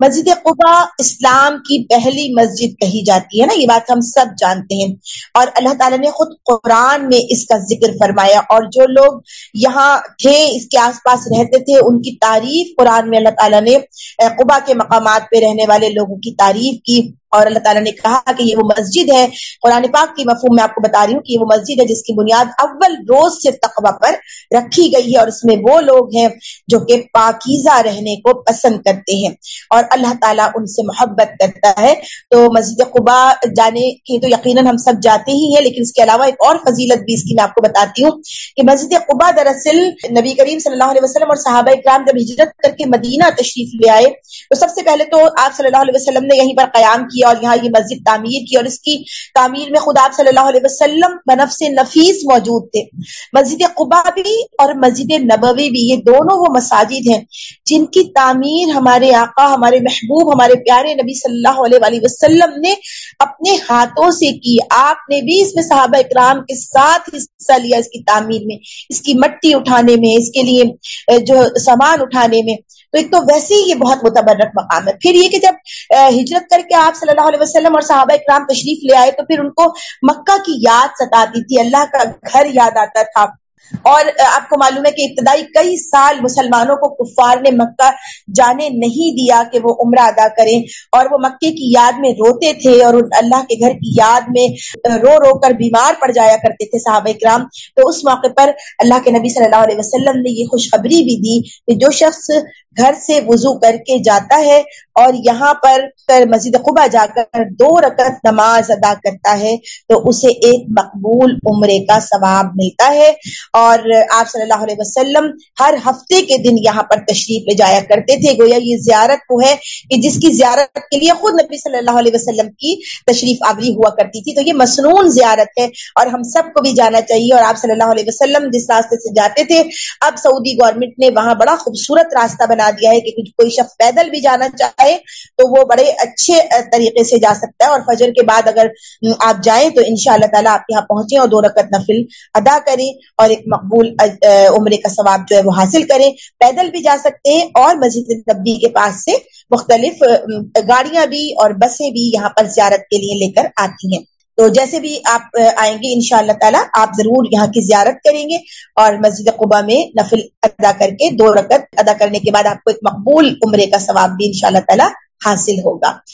مسجد قبا اسلام کی پہلی مسجد کہی جاتی ہے نا، یہ بات ہم سب جانتے ہیں۔ اور اللہ تعالیٰ نے خود قرآن میں اس کا ذکر فرمایا۔ اور جو لوگ یہاں تھے، اس کے آس پاس رہتے تھے، ان کی تعریف قرآن میں اللہ تعالیٰ نے قبا کے مقامات پہ رہنے والے لوگوں کی تعریف کی۔ اور اللہ تعالیٰ نے کہا کہ یہ وہ مسجد ہے، قرآن پاک کی مفہوم میں آپ کو بتا رہی ہوں کہ یہ وہ مسجد ہے جس کی بنیاد اول روز سے تقوی پر رکھی گئی ہے اور اس میں وہ لوگ ہیں جو کہ پاکیزہ رہنے کو پسند کرتے ہیں اور اللہ تعالیٰ ان سے محبت کرتا ہے۔ تو مسجد قبا جانے کی تو یقیناً ہم سب جاتے ہی ہیں، لیکن اس کے علاوہ ایک اور فضیلت بھی اس کی میں آپ کو بتاتی ہوں کہ مسجد قبا دراصل نبی کریم صلی اللہ علیہ وسلم اور صحابہ اکرام جب ہجرت کر کے مدینہ تشریف لے آئے۔ تو سب سے پہلے تو آپ صلی اللہ علیہ وسلم نے یہیں پر قیام کیا اور یہاں یہ مسجد تعمیر کی اور اس کی تعمیر میں خدا صلی اللہ علیہ وسلم بنف سے نفیس موجود تھے۔ مسجد قبا بھی اور مسجد نبوی بھی، یہ دونوں وہ مساجد ہیں جن کی تعمیر ہمارے آقا، ہمارے محبوب، ہمارے پیارے نبی صلی اللہ علیہ وآلہ وسلم نے اپنے ہاتھوں سے کی۔ آپ نے بھی اس میں صحابہ اکرام کے ساتھ حصہ لیا اس کی تعمیر میں، اس کی مٹی اٹھانے میں، اس کے لیے جو سامان اٹھانے میں۔ تو ایک تو ویسے ہی یہ بہت متبرک مقام ہے۔ پھر یہ کہ جب ہجرت کر کے آپ صلی اللہ علیہ وسلم اور صحابہ اکرام تشریف لے آئے تو پھر ان کو مکہ کی یاد ستاتی تھی۔ اللہ کا گھر یاد آتا تھا۔ اور آپ کو معلوم ہے کہ ابتدائی کئی سال مسلمانوں کو کفار نے مکہ جانے نہیں دیا کہ وہ عمرہ ادا کریں، اور وہ مکے کی یاد میں روتے تھے اور اللہ کے گھر کی یاد میں رو رو کر بیمار پڑ جایا کرتے تھے صحابہ اکرام۔ تو اس موقع پر اللہ کے نبی صلی اللہ علیہ وسلم نے یہ خوشخبری بھی دی کہ جو شخص گھر سے وضو کر کے جاتا ہے اور یہاں پر مسجد قبا جا کر دو رکعت نماز ادا کرتا ہے، تو اسے ایک مقبول عمرے کا ثواب ملتا ہے۔ اور آپ صلی اللہ علیہ وسلم ہر ہفتے کے دن یہاں پر تشریف لے جایا کرتے تھے۔ گویا یہ زیارت وہ ہے کہ جس کی زیارت کے لیے خود نبی صلی اللہ علیہ وسلم کی تشریف آوری ہوا کرتی تھی۔ تو یہ مصنون زیارت ہے اور ہم سب کو بھی جانا چاہیے۔ اور آپ صلی اللہ علیہ وسلم جس راستے سے جاتے تھے، اب سعودی گورنمنٹ نے وہاں بڑا خوبصورت راستہ بنا دیا ہے کہ کوئی شخص پیدل بھی جانا چاہے تو وہ بڑے اچھے طریقے سے جا سکتا ہے۔ اور فجر کے بعد اگر آپ جائیں تو ان شاء اللہ تعالیٰ آپ یہاں پہنچے اور دو رکعت نفل ادا کریں۔ اور مقبول عمرے کا ثواب جو ہے وہ حاصل کریں۔ پیدل بھی جا سکتے ہیں اور مسجد نبی کے پاس سے مختلف گاڑیاں بھی اور بسیں بھی یہاں پر زیارت کے لیے لے کر آتی ہیں۔ تو جیسے بھی آپ آئیں گے ان شاء اللہ تعالیٰ، آپ ضرور یہاں کی زیارت کریں گے اور مسجد قبا میں نفل ادا کر کے دو رکعت ادا کرنے کے بعد آپ کو ایک مقبول عمرے کا ثواب بھی ان شاء اللہ تعالیٰ حاصل ہوگا۔